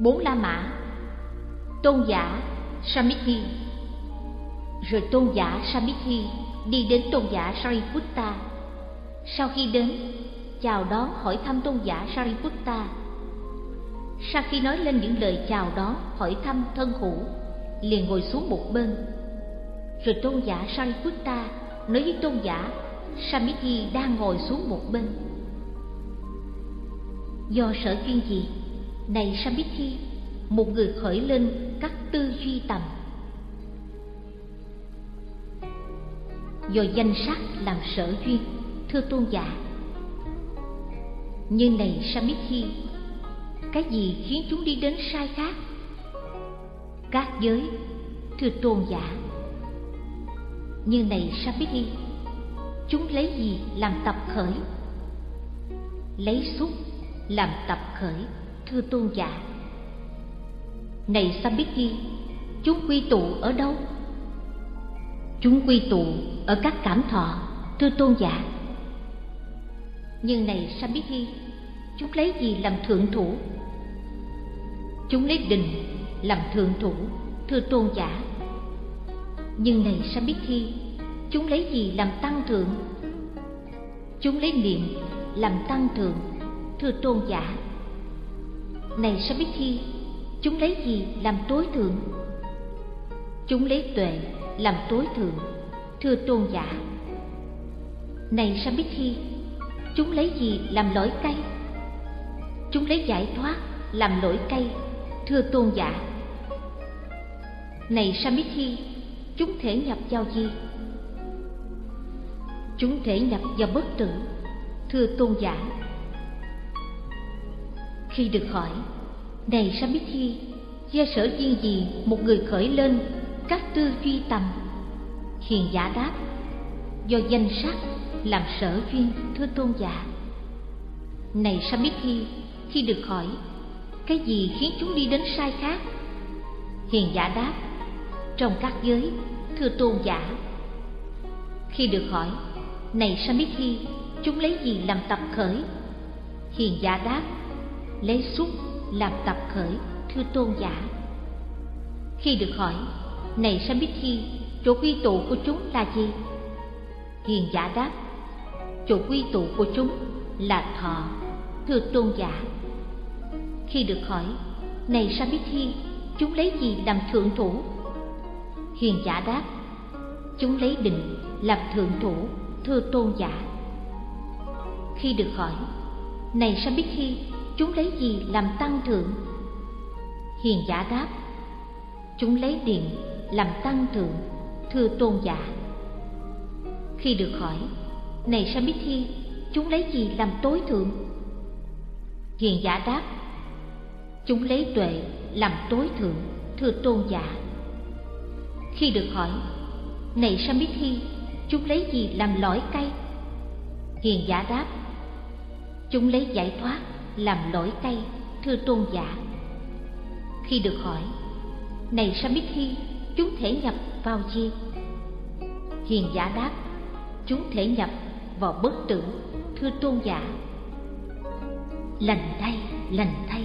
bốn la mã. Tôn giả samithi rồi tôn giả samithi đi đến tôn giả sariputta. Sau khi đến, chào đón hỏi thăm tôn giả sariputta. Sau khi nói lên những lời chào đón, hỏi thăm thân hữu, liền ngồi xuống một bên. Rồi tôn giả sariputta nói với tôn giả samithi đang ngồi xuống một bên. Do sở chuyên gì này samithi một người khởi lên các tư duy tầm. Do danh sắc làm sở duyên thưa tôn giả. Như này samithi cái gì khiến chúng đi đến sai khác? Các giới, thưa tôn giả. Như này samithi chúng lấy gì làm tập khởi? Lấy xúc làm tập khởi thưa tôn giả này Sambiti, chúng quy tụ ở đâu? Chúng quy tụ ở các cảm thọ, thưa tôn giả. Nhưng này Sambiti, chúng lấy gì làm thượng thủ? Chúng lấy định làm thượng thủ, thưa tôn giả. Nhưng này Sambiti, chúng lấy gì làm tăng thượng? Chúng lấy niệm làm tăng thượng, thưa tôn giả. Này Sambiti, chúng lấy gì làm tối thượng? Chúng lấy tuệ làm tối thượng thưa tôn giả. Này samithi chúng lấy gì làm lỗi cây chúng lấy giải thoát làm lỗi cây thưa tôn giả. Này samithi chúng thể nhập vào gì? Chúng thể nhập vào bất tử thưa tôn giả khi được hỏi này Samithi, do sở duyên gì một người khởi lên các tư duy tầm? Hiền giả đáp, do danh sắc làm sở duyên thưa tôn giả. Này Samithi, khi được hỏi, cái gì khiến chúng đi đến sai khác? Hiền giả đáp, trong các giới, thưa tôn giả. Khi được hỏi, này Samithi, chúng lấy gì làm tập khởi? Hiền giả đáp, lấy xúc làm tập khởi, thưa tôn giả. Khi được hỏi, này samithi chỗ quy tụ của chúng là gì? Hiền giả đáp, chỗ quy tụ của chúng là thọ, thưa tôn giả. Khi được hỏi, này samithi chúng lấy gì làm thượng thủ? Hiền giả đáp, chúng lấy định làm thượng thủ, thưa tôn giả. Khi được hỏi, này samithi chúng lấy gì làm tăng thượng? Hiền giả đáp, chúng lấy điện làm tăng thượng, thưa tôn giả. Khi được hỏi, này samithi, chúng lấy gì làm tối thượng? Hiền giả đáp, chúng lấy tuệ làm tối thượng, thưa tôn giả. Khi được hỏi, này samithi, chúng lấy gì làm lõi cây? Hiền giả đáp, chúng lấy giải thoát làm lỗi tay, thưa tôn giả. Khi được hỏi, này samithi chúng thể nhập vào gì? Hiền giả đáp, chúng thể nhập vào bất tử, thưa tôn giả. Lành thay lành thay.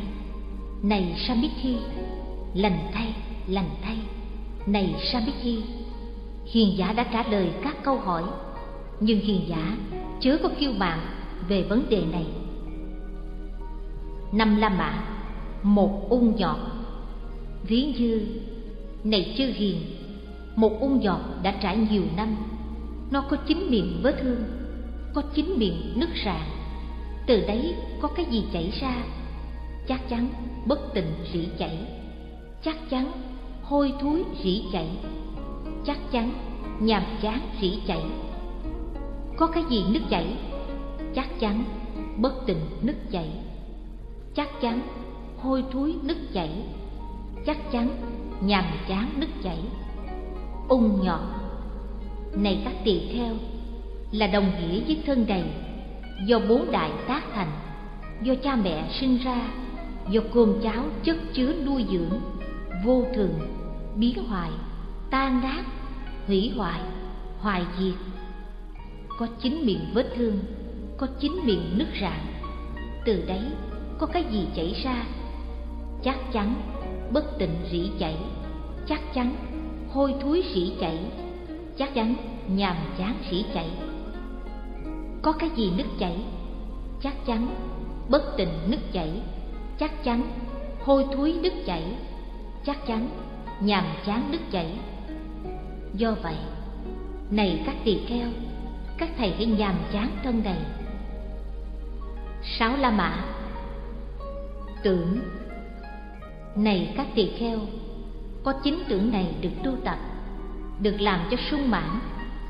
Này samithi lành thay lành thay. Này samithi hiền giả đã trả lời các câu hỏi, nhưng hiền giả chớ có kiêu bạn về vấn đề này năm la mã, một ung nhọt ví như, này chư hiền, một ung nhọt đã trải nhiều năm. Nó có chín miệng vết thương, có chín miệng nứt rạn từ đấy có cái gì chảy ra? Chắc chắn bất tình rỉ chảy. Chắc chắn hôi thối rỉ chảy. Chắc chắn nhàm chán rỉ chảy. Có cái gì nứt chảy? Chắc chắn bất tình nứt chảy chắc chắn, hôi thối nứt chảy. Chắc chắn, nhàm chán nứt chảy. Ung nhọt. Này các tỳ kheo, là đồng nghĩa với thân đầy, do bốn đại tác thành, do cha mẹ sinh ra, do cơm cháo chất chứa nuôi dưỡng, vô thường, biến hoại, tan nát, hủy hoại hoài diệt. Có chín miệng vết thương, có chín miệng nứt rạn. Từ đấy có cái gì chảy ra? Chắc chắn bất tịnh rỉ chảy. Chắc chắn hôi thối rỉ chảy. Chắc chắn nhàm chán rỉ chảy. Có cái gì nứt chảy? Chắc chắn bất tịnh nứt chảy. Chắc chắn hôi thối nứt chảy. Chắc chắn nhàm chán nứt chảy. Do vậy, này các tỳ kheo, các thầy hãy nhàm chán thân này. Sáu la mã tưởng. Này các tỳ kheo, có chính tưởng này được tu tập, được làm cho sung mãn,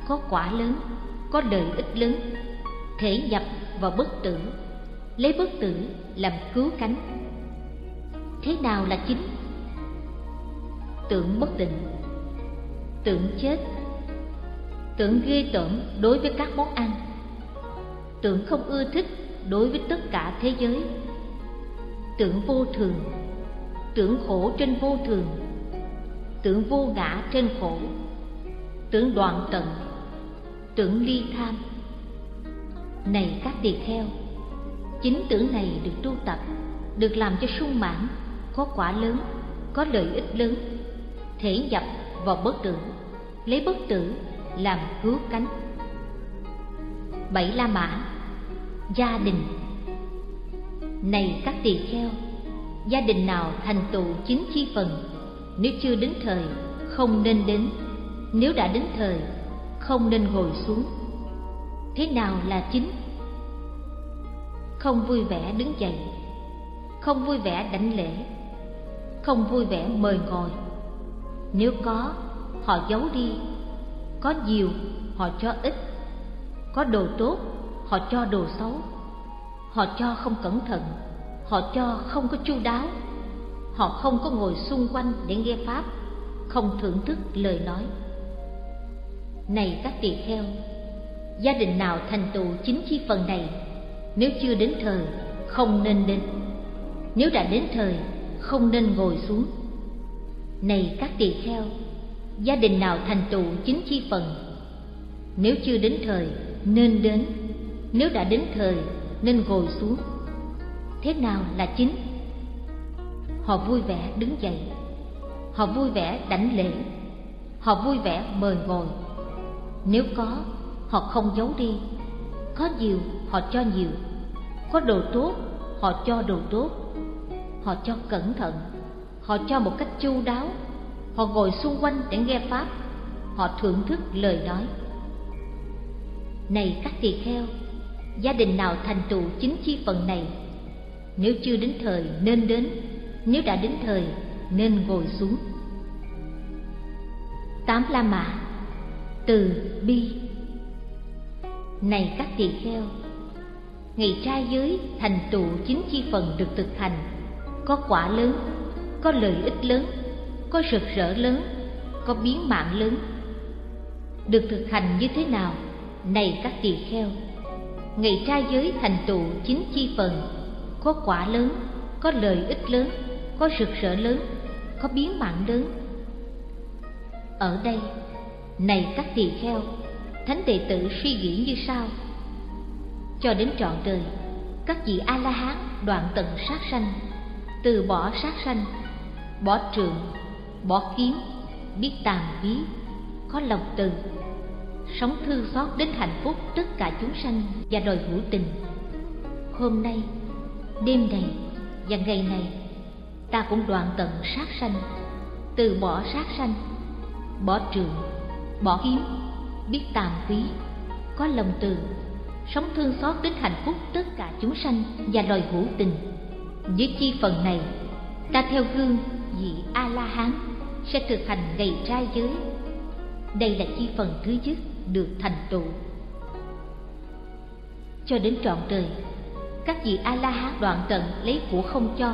có quả lớn, có lợi ích lớn, thể nhập vào bất tử, lấy bất tử làm cứu cánh. Thế nào là chính? Tưởng bất định, tưởng chết, tưởng ghê tởm đối với các món ăn, tưởng không ưa thích đối với tất cả thế giới tưởng vô thường. Tưởng khổ trên vô thường. Tưởng vô ngã trên khổ. Tưởng đoạn tận. Tưởng ly tham. Này các tỳ kheo, chính tưởng này được tu tập, được làm cho sung mãn, có quả lớn, có lợi ích lớn. Thể nhập vào bất tử, lấy bất tử làm cứu cánh. Bảy la mã, gia đình này các tỳ kheo, gia đình nào thành tựu chính chi phần? Nếu chưa đến thời, không nên đến. Nếu đã đến thời, không nên ngồi xuống. Thế nào là chính? Không vui vẻ đứng dậy. Không vui vẻ đảnh lễ. Không vui vẻ mời ngồi. Nếu có, họ giấu đi. Có nhiều, họ cho ít. Có đồ tốt, họ cho đồ xấu họ cho không cẩn thận. Họ cho không có chu đáo. Họ không có ngồi xung quanh để nghe pháp, không thưởng thức lời nói. Này các tỳ kheo, gia đình nào thành tựu chính chi phần này? Nếu chưa đến thời, không nên đến. Nếu đã đến thời, không nên ngồi xuống. Này các tỳ kheo, gia đình nào thành tựu chính chi phần? Nếu chưa đến thời, nên đến. Nếu đã đến thời nên ngồi xuống. Thế nào là chính? Họ vui vẻ đứng dậy. Họ vui vẻ đảnh lễ. Họ vui vẻ mời ngồi. Nếu có, họ không giấu đi. Có nhiều, họ cho nhiều. Có đồ tốt, họ cho đồ tốt. Họ cho cẩn thận. Họ cho một cách chu đáo. Họ ngồi xung quanh để nghe pháp. Họ thưởng thức lời nói. Này các tỳ kheo gia đình nào thành tựu chính chi phần này? Nếu chưa đến thời nên đến, nếu đã đến thời nên ngồi xuống. Tám la mã, từ bi. Này các tỳ kheo, ngày trai giới thành tựu chính chi phần được thực hành, có quả lớn, có lợi ích lớn, có rực rỡ lớn, có biến mạng lớn. Được thực hành như thế nào? Này các tỳ kheo ngày trai giới thành tựu chính chi phần. Có quả lớn, có lợi ích lớn, có rực rỡ lớn, có biến mạng lớn. Ở đây, này các tỳ kheo, thánh đệ tử suy nghĩ như sau. Cho đến trọn đời, các vị a la hán đoạn tận sát sanh. Từ bỏ sát sanh, bỏ trượng bỏ kiếm, biết tàn bí có lòng từ sống thương xót đến hạnh phúc tất cả chúng sanh và đòi hữu tình. Hôm nay, đêm này và ngày này, ta cũng đoạn tận sát sanh. Từ bỏ sát sanh, bỏ trường, bỏ kiếm biết tàm quý có lòng từ, sống thương xót đến hạnh phúc tất cả chúng sanh và loài hữu tình. Với chi phần này, ta theo gương vị a la hán sẽ thực hành ngày trai giới. Đây là chi phần thứ nhất được thành tựu. Cho đến trọn đời, các vị a la hán đoạn tận lấy của không cho,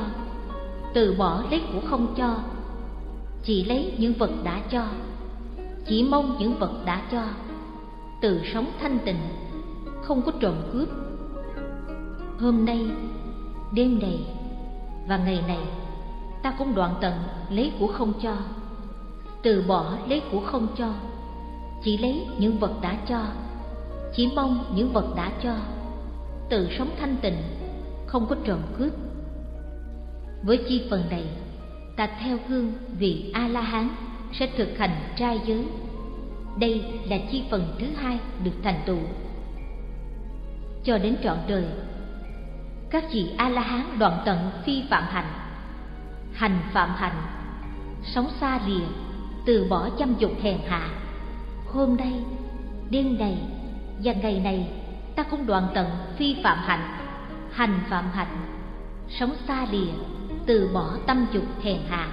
từ bỏ lấy của không cho, chỉ lấy những vật đã cho, chỉ mong những vật đã cho, từ sống thanh tịnh, không có trộm cướp. Hôm nay, đêm này và ngày này, ta cũng đoạn tận lấy của không cho, từ bỏ lấy của không cho chỉ lấy những vật đã cho, chỉ mong những vật đã cho. Tự sống thanh tịnh, không có trộm cướp. Với chi phần này, ta theo gương vị a la hán sẽ thực hành trai giới. Đây là chi phần thứ hai được thành tựu. Cho đến trọn đời, các vị a la hán đoạn tận phi phạm hành hành phạm hành sống xa lìa, từ bỏ chăm dục hèn hạ hôm nay, đêm này và ngày này, ta không đoạn tận phi phạm hạnh. Hành phạm hạnh, sống xa lìa, từ bỏ tâm dục hèn hạ.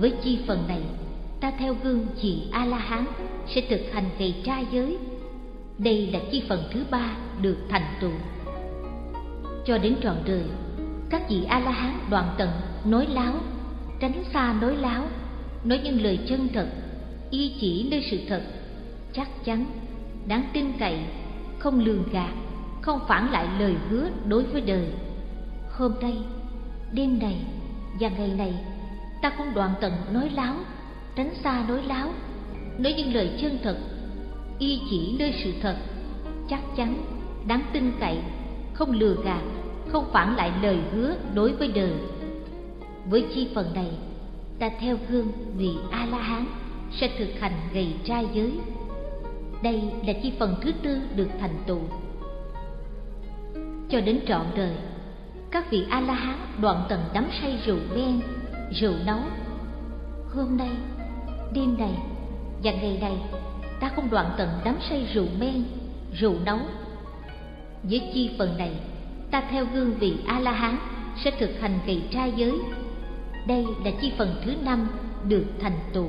Với chi phần này, ta theo gương chị a la hán sẽ thực hành ngày trai giới. Đây là chi phần thứ ba được thành tựu. Cho đến trọn đời, các vị a la hán đoạn tận nói láo, tránh xa nói láo, nói những lời chân thật y chỉ nơi sự thật. Chắc chắn, đáng tin cậy, không lường gạt, không phản lại lời hứa đối với đời. Hôm nay, đêm này và ngày này, ta cũng đoạn tận nói láo, tránh xa nói láo. Nói những lời chân thật y chỉ nơi sự thật, chắc chắn, đáng tin cậy, không lừa gạt, không phản lại lời hứa đối với đời. Với chi phần này, ta theo gương vị a la hán sẽ thực hành gầy trai giới. Đây là chi phần thứ tư được thành tựu. Cho đến trọn đời, các vị a la hán đoạn tận đắm say rượu men rượu nấu. Hôm nay, đêm này và ngày này, ta không đoạn tận đắm say rượu men, rượu nấu. Với chi phần này, ta theo gương vị a la hán sẽ thực hành gầy trai giới. Đây là chi phần thứ năm được thành tựu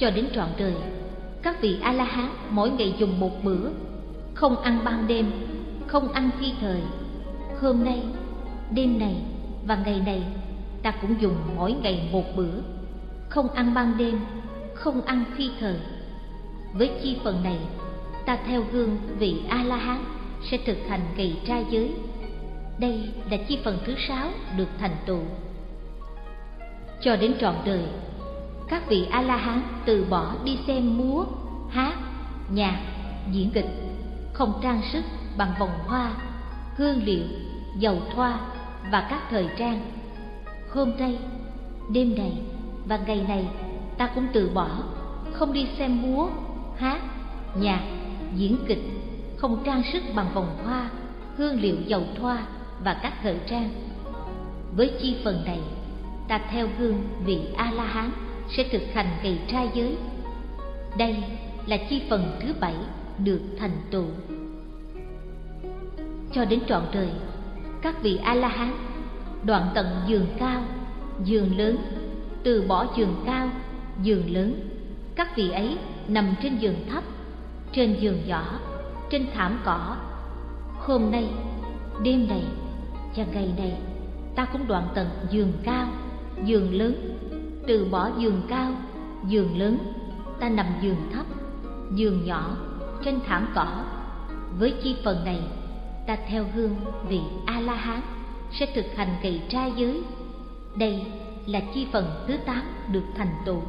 cho đến trọn đời. Các vị a la hán mỗi ngày dùng một bữa, không ăn ban đêm, không ăn khi thời. Hôm nay, đêm này và ngày này, ta cũng dùng mỗi ngày một bữa, không ăn ban đêm, không ăn khi thời. Với chi phần này, ta theo gương vị a la hán sẽ thực hành ngày trai giới. Đây là chi phần thứ sáu được thành tựu. Cho đến trọn đời các vị a la hán từ bỏ đi xem múa, hát, nhạc, diễn kịch, không trang sức bằng vòng hoa, hương liệu, dầu thoa và các thời trang. Hôm nay, đêm này và ngày này ta cũng từ bỏ, không đi xem múa, hát, nhạc, diễn kịch, không trang sức bằng vòng hoa, hương liệu, dầu thoa và các thời trang. Với chi phần này, ta theo gương vị a la hán sẽ thực hành kỳ trai giới. Đây là chi phần thứ bảy được thành tựu. Cho đến trọn đời, các vị a la hán đoạn tận giường cao, giường lớn, từ bỏ giường cao, giường lớn, các vị ấy nằm trên giường thấp, trên giường nhỏ, trên thảm cỏ. Hôm nay, đêm này và ngày này, ta cũng đoạn tận giường cao, giường lớn từ bỏ giường cao, giường lớn, ta nằm giường thấp, giường nhỏ, trên thảm cỏ. Với chi phần này, ta theo gương vị a la hán sẽ thực hành kỳ trai giới. Đây là chi phần thứ tám được thành tựu.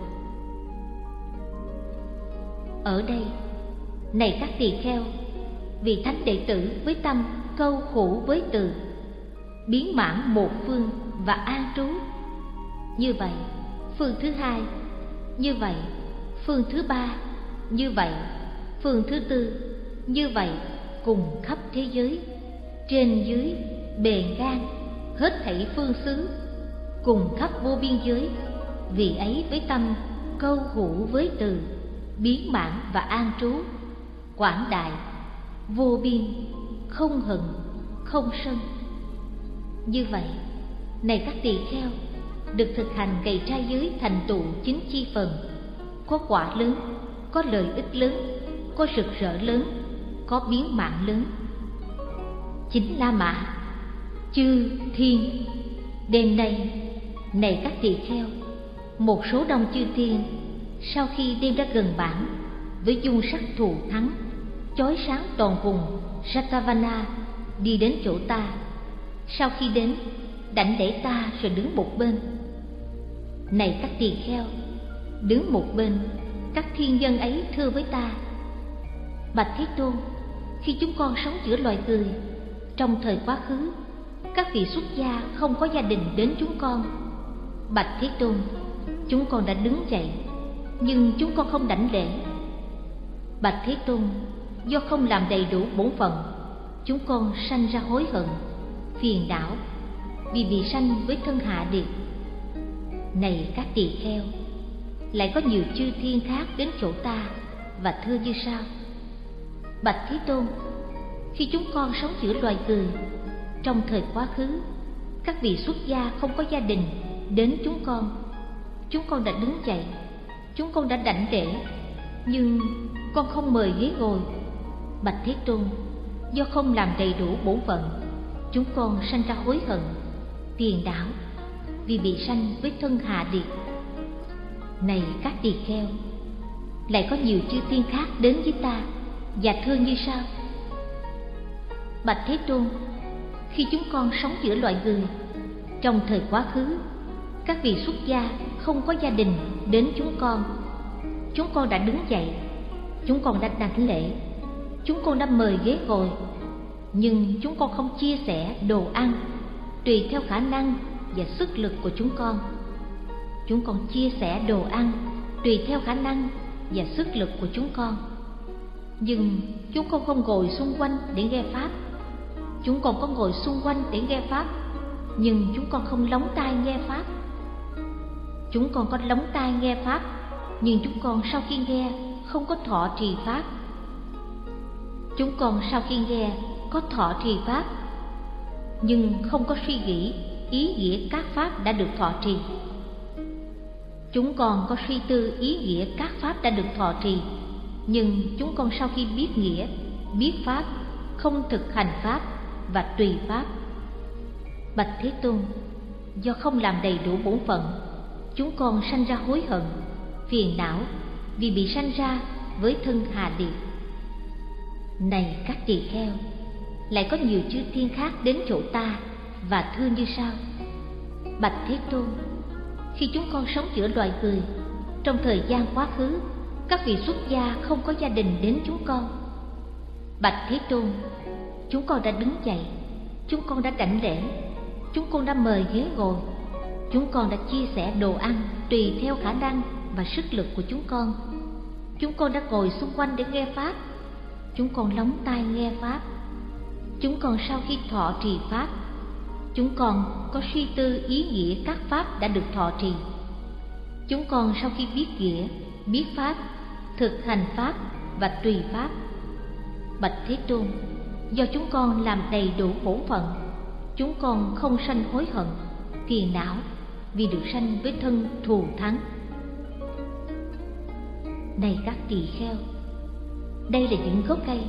Ở đây, này các tỳ kheo, vị thánh đệ tử với tâm câu khổ với từ, biến mãn một phương và an trú. Như vậy phương thứ hai, như vậy, phương thứ ba, như vậy, phương thứ tư, như vậy, cùng khắp thế giới. Trên dưới, bề ngang, hết thảy phương xứ, cùng khắp vô biên giới, vì ấy với tâm, câu hữu với từ, biến mãn và an trú, quảng đại, vô biên, không hận, không sân. Như vậy, này các tỳ kheo được thực hành cày trai dưới thành tựu chính chi phần. Có quả lớn, có lợi ích lớn, có rực rỡ lớn, có biến mạng lớn. Chính la mã, chư thiên, đêm nay, này các tỳ kheo, một số đông chư thiên, sau khi đêm đã gần bản, với dung sắc thù thắng, chói sáng toàn vùng Satavana đi đến chỗ ta. Sau khi đến đảnh để ta rồi đứng một bên. Này các tỳ kheo, đứng một bên, các thiên dân ấy thưa với ta. Bạch thế tôn, khi chúng con sống giữa loài người, trong thời quá khứ, các vị xuất gia không có gia đình đến chúng con. Bạch thế tôn, chúng con đã đứng dậy, nhưng chúng con không đảnh lễ. Bạch thế tôn, do không làm đầy đủ bổn phận, chúng con sanh ra hối hận, phiền não vì bị sanh với thân hạ địa này các tỳ kheo, lại có nhiều chư thiên khác đến chỗ ta và thưa như sau. Bạch thế tôn, khi chúng con sống giữa loài người, trong thời quá khứ, các vị xuất gia không có gia đình đến chúng con. Chúng con đã đứng dậy, chúng con đã đảnh lễ, nhưng con không mời ghế ngồi. Bạch thế tôn, do không làm đầy đủ bổn phận, chúng con sanh ra hối hận phiền đảo, vì bị sanh với thân hạ địa này các tỳ kheo, lại có nhiều chư tiên khác đến với ta và thưa như sau. Bạch thế tôn, khi chúng con sống giữa loài người, trong thời quá khứ, các vị xuất gia không có gia đình đến chúng con. Chúng con đã đứng dậy, chúng con đã đảnh lễ, chúng con đã mời ghế ngồi, nhưng chúng con không chia sẻ đồ ăn tùy theo khả năng và sức lực của chúng con. Chúng con chia sẻ đồ ăn tùy theo khả năng và sức lực của chúng con. Nhưng chúng con không ngồi xung quanh để nghe pháp. Chúng con có ngồi xung quanh để nghe pháp, nhưng chúng con không lóng tai nghe pháp. Chúng con có lóng tai nghe pháp, nhưng chúng con sau khi nghe không có thọ trì pháp. Chúng con sau khi nghe có thọ trì pháp nhưng không có suy nghĩ, ý nghĩa các pháp đã được thọ trì. Chúng con có suy tư ý nghĩa các pháp đã được thọ trì. Nhưng chúng con sau khi biết nghĩa, biết pháp, không thực hành pháp và tùy pháp. Bạch thế tôn, do không làm đầy đủ bổn phận, chúng con sanh ra hối hận, phiền não vì bị sanh ra với thân hà điệp. Này các tỳ kheo lại có nhiều chư thiên khác đến chỗ ta, và thương như sau. Bạch thế tôn, khi chúng con sống giữa loài người, trong thời gian quá khứ, các vị xuất gia không có gia đình đến chúng con. Bạch thế tôn, chúng con đã đứng dậy, chúng con đã đảnh lễ, chúng con đã mời ghế ngồi, chúng con đã chia sẻ đồ ăn tùy theo khả năng và sức lực của chúng con. Chúng con đã ngồi xung quanh để nghe pháp, chúng con lóng tai nghe pháp chúng còn sau khi thọ trì pháp, chúng còn có suy tư ý nghĩa các pháp đã được thọ trì. Chúng còn sau khi biết nghĩa, biết pháp, thực hành pháp và tùy pháp. Bạch thế tôn, do chúng con làm đầy đủ bổn phận, chúng con không sanh hối hận, phiền não vì được sanh với thân thù thắng. Này các tỳ kheo, đây là những gốc cây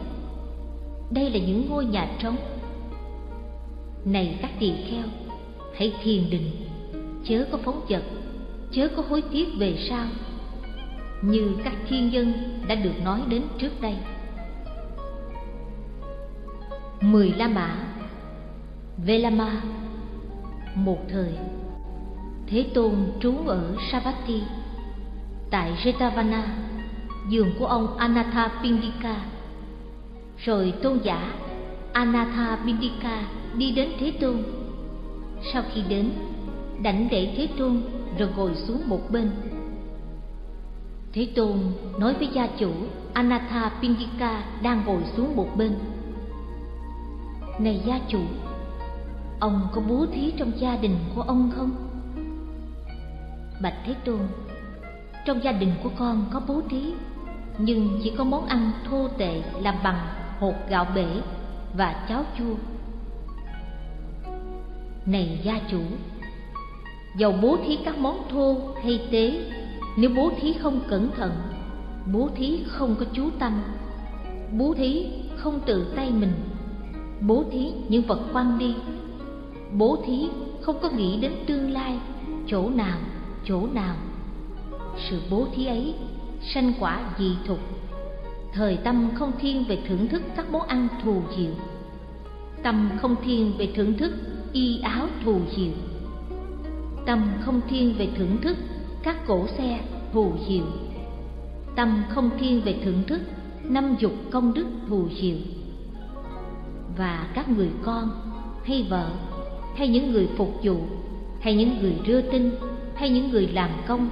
đây là những ngôi nhà trống. Này các tỳ kheo, hãy thiền định. Chớ có phóng vật chớ có hối tiếc về sau, như các thiên dân đã được nói đến trước đây. Mười la mã velama một thời. Thế tôn trú ở savatthi tại jetavana, giường của ông anatha pindika rồi tôn giả anatha Bindika đi đến thế tôn. Sau khi đến, đảnh lễ thế tôn rồi ngồi xuống một bên. Thế tôn nói với gia chủ anatha pindika đang ngồi xuống một bên. Này gia chủ, ông có bố thí trong gia đình của ông không? Bạch thế tôn, trong gia đình của con có bố thí, nhưng chỉ có món ăn thô tệ làm bằng hột gạo bể và cháo chua. Này gia chủ, dầu bố thí các món thô hay tế, nếu bố thí không cẩn thận, bố thí không có chú tâm, bố thí không tự tay mình, bố thí những vật quăng đi, bố thí không có nghĩ đến tương lai, chỗ nào chỗ nào. Sự bố thí ấy sanh quả dị thục thời tâm không thiên về thưởng thức các món ăn thù diệu. Tâm không thiên về thưởng thức y áo thù diệu. Tâm không thiên về thưởng thức các cổ xe thù diệu. Tâm không thiên về thưởng thức năm dục công đức thù diệu. Và các người con hay vợ, hay những người phục vụ, hay những người đưa tin, hay những người làm công,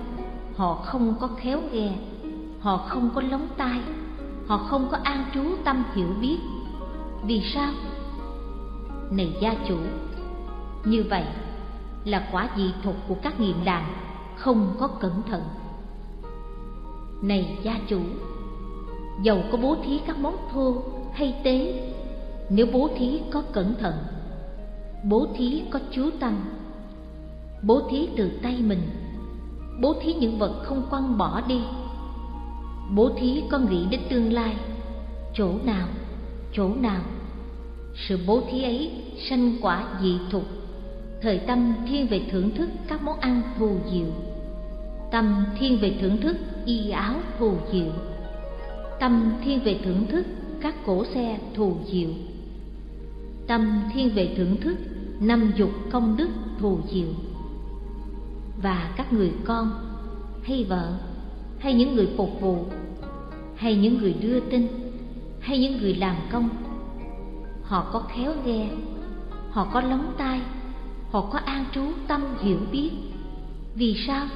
họ không có khéo nghe họ không có lóng tai họ không có an trú tâm hiểu biết. Vì sao? Này gia chủ, như vậy là quả dị thục của các nghiệm đàn không có cẩn thận. Này gia chủ, dầu có bố thí các món thô hay tế, nếu bố thí có cẩn thận, bố thí có chú tâm, bố thí từ tay mình, bố thí những vật không quăng bỏ đi bố thí có nghĩ đến tương lai. Chỗ nào? Chỗ nào? Sự bố thí ấy sanh quả dị thục. Thời tâm thiên về thưởng thức các món ăn thù diệu. Tâm thiên về thưởng thức y áo thù diệu. Tâm thiên về thưởng thức các cổ xe thù diệu. Tâm thiên về thưởng thức năm dục công đức thù diệu. Và các người con, hay vợ, hay những người phục vụ hay những người đưa tin, hay những người làm công. Họ có khéo nghe họ có lóng tai, họ có an trú tâm hiểu biết. Vì sao?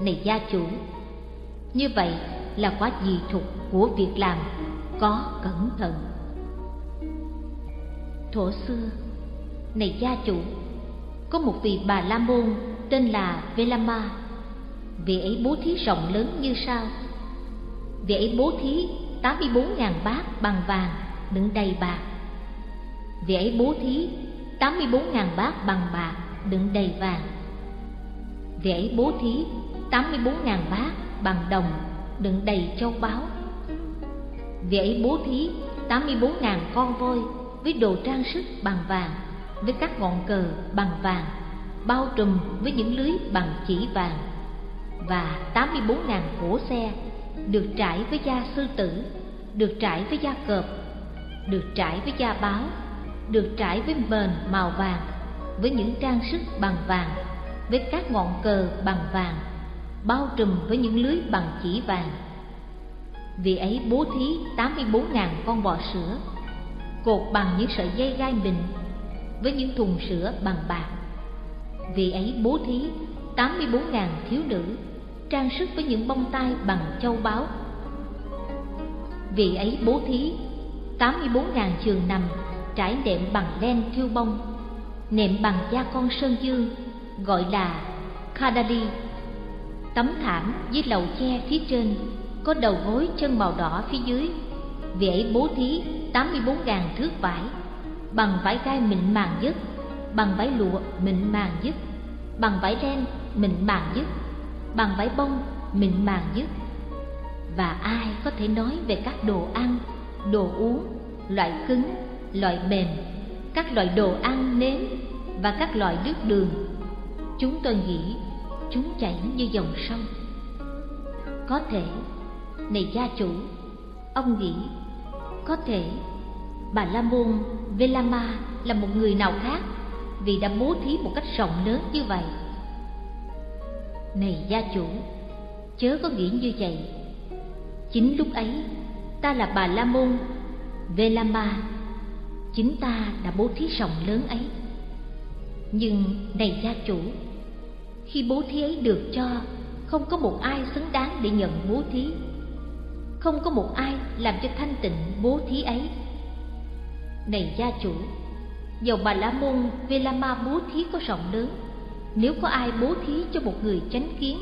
Này gia chủ, như vậy là quá dị thục của việc làm có cẩn thận? Thuở xưa, này gia chủ, có một vị bà la môn tên là velama vị ấy bố thí rộng lớn như sao. Vậy bố thí 84.000 bát bằng vàng, đựng đầy bạc. Vậy bố thí 84.000 bát bằng bạc, đựng đầy vàng. Vậy bố thí 84.000 bát bằng đồng, đựng đầy châu báu. Vậy bố thí 84.000 con voi với đồ trang sức bằng vàng, với các ngọn cờ bằng vàng, bao trùm với những lưới bằng chỉ vàng. Và 84.000 cỗ xe được trải với da sư tử, được trải với da cọp, được trải với da báo, được trải với mền màu vàng, với những trang sức bằng vàng, với các ngọn cờ bằng vàng, bao trùm với những lưới bằng chỉ vàng. Vì ấy bố thí 84.000 con bò sữa, cột bằng những sợi dây gai mịn, với những thùng sữa bằng bạc. Vì ấy bố thí 84.000 thiếu nữ trang sức với những bông tai bằng châu báu. Vị ấy bố thí 84.000 giường nằm trải nệm bằng len thiêu bông, nệm bằng da con sơn dương, gọi là khadali. Tấm thảm với lầu che phía trên có đầu gối chân màu đỏ phía dưới. Vị ấy bố thí 84.000 thước vải, bằng vải gai mịn màng nhất, bằng vải lụa mịn màng nhất, bằng vải len mịn màng nhất bằng vải bông, mịn màng nhất. Và ai có thể nói về các đồ ăn, đồ uống, loại cứng, loại mềm, các loại đồ ăn nếm và các loại nước đường? Chúng tôi nghĩ chúng chảy như dòng sông. Có thể, này gia chủ, ông nghĩ, có thể bà la môn velama là một người nào khác vì đã bố thí một cách rộng lớn như vậy này gia chủ, chớ có nghĩ như vậy. Chính lúc ấy, ta là bà la môn velama chính ta đã bố thí rộng lớn ấy. Nhưng này gia chủ, khi bố thí ấy được cho, không có một ai xứng đáng để nhận bố thí. Không có một ai làm cho thanh tịnh bố thí ấy. Này gia chủ, dầu bà la môn velama bố thí có rộng lớn nếu có ai bố thí cho một người chánh kiến,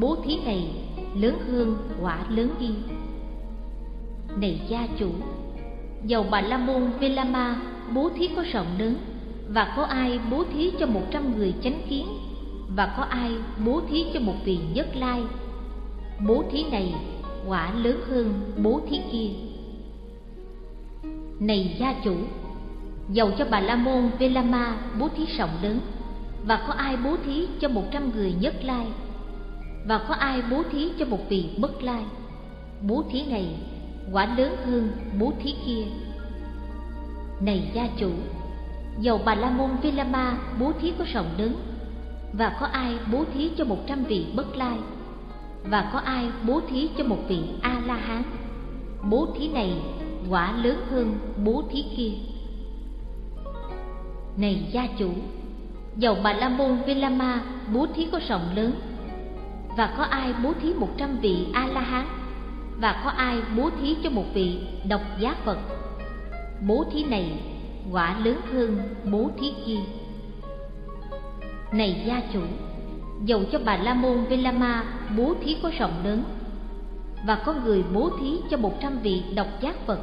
bố thí này lớn hơn quả lớn đi. Này gia chủ, dầu bà la môn velama bố thí có rộng lớn và có ai bố thí cho một trăm người chánh kiến và có ai bố thí cho một vị nhất lai, bố thí này quả lớn hơn bố thí kia. Này gia chủ, dầu cho bà la môn velama bố thí rộng lớn và có ai bố thí cho một trăm người nhất lai? Và có ai bố thí cho một vị bất lai? Bố thí này, quả lớn hơn bố thí kia. Này gia chủ, dầu bà la môn vilama bố thí có rộng lớn, và có ai bố thí cho một trăm vị bất lai? Và có ai bố thí cho một vị a la hán bố thí này, quả lớn hơn bố thí kia. Này gia chủ dầu bà la môn vilama bố thí có rộng lớn. Và có ai bố thí một trăm vị a la hán và có ai bố thí cho một vị độc giá phật? Bố thí này quả lớn hơn bố thí kia. Này gia chủ dầu cho bà la môn vilama bố thí có rộng lớn và có người bố thí cho một trăm vị độc giác phật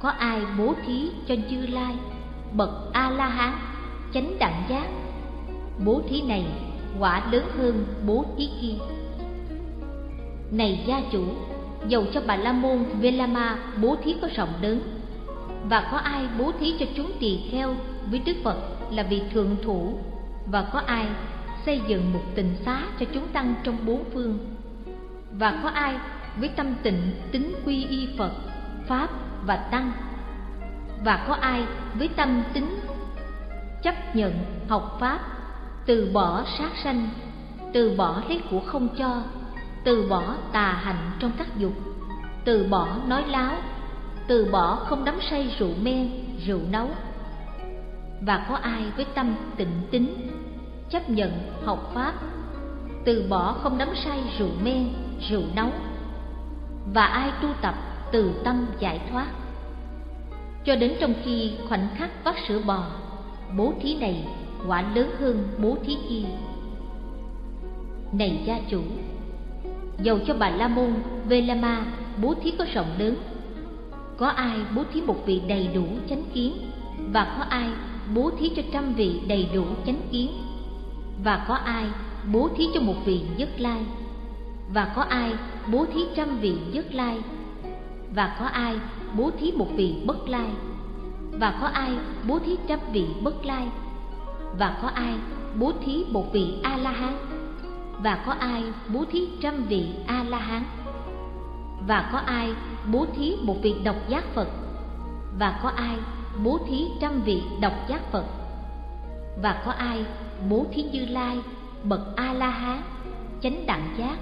có ai bố thí cho Như Lai, bậc A-la-hán, chánh đẳng giác. Bố thí này quả lớn hơn bố thí kia. Này gia chủ, dầu cho Bà La Môn Velama bố thí có rộng lớn, và có ai bố thí cho chúng tỳ kheo với Đức Phật là vị thượng thủ, và có ai xây dựng một tình xá cho chúng tăng trong bốn phương, và có ai với tâm tịnh tính quy y Phật, Pháp và tăng và có ai với tâm tính chấp nhận học pháp, từ bỏ sát sanh, từ bỏ lấy của không cho, từ bỏ tà hạnh trong các dục, từ bỏ nói láo, từ bỏ không đắm say rượu men rượu nấu. Và có ai với tâm tịnh tính, chấp nhận học pháp, từ bỏ không đắm say rượu men rượu nấu? Và ai tu tập từ tâm giải thoát? Cho đến trong khi khoảnh khắc vắt sữa bò bố thí này, quả lớn hơn bố thí kia. Này gia chủ, dầu cho bà la môn, vê la ma bố thí có rộng lớn, có ai bố thí một vị đầy đủ chánh kiến, và có ai bố thí cho trăm vị đầy đủ chánh kiến, và có ai bố thí cho một vị nhất lai, và có ai bố thí trăm vị nhất lai, và có ai bố thí một vị bất lai và có ai bố thí trăm vị bất lai? Và có ai bố thí một vị a la hán và có ai bố thí trăm vị a la hán và có ai bố thí một vị độc giác phật? Và có ai bố thí trăm vị độc giác phật? Và có ai bố thí như lai, bậc a la hán chánh đẳng giác?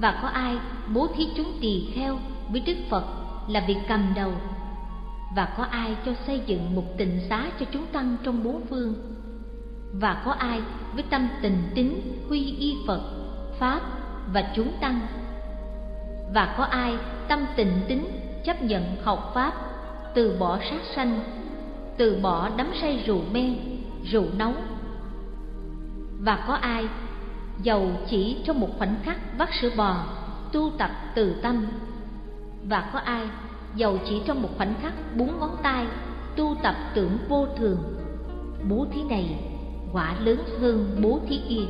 Và có ai bố thí chúng tỳ kheo với đức phật là vị cầm đầu và có ai cho xây dựng một tịnh xá cho chúng tăng trong bốn phương? Và có ai với tâm tình tín quy y phật, pháp và chúng tăng? Và có ai tâm tình tín chấp nhận học pháp, từ bỏ sát sanh, từ bỏ đắm say rượu men, rượu nấu và có ai giàu chỉ trong một khoảnh khắc vắt sữa bò, tu tập từ tâm? Và có ai dầu chỉ trong một khoảnh khắc bốn ngón tay, tu tập tưởng vô thường. Bố thí này quả lớn hơn bố thí kia.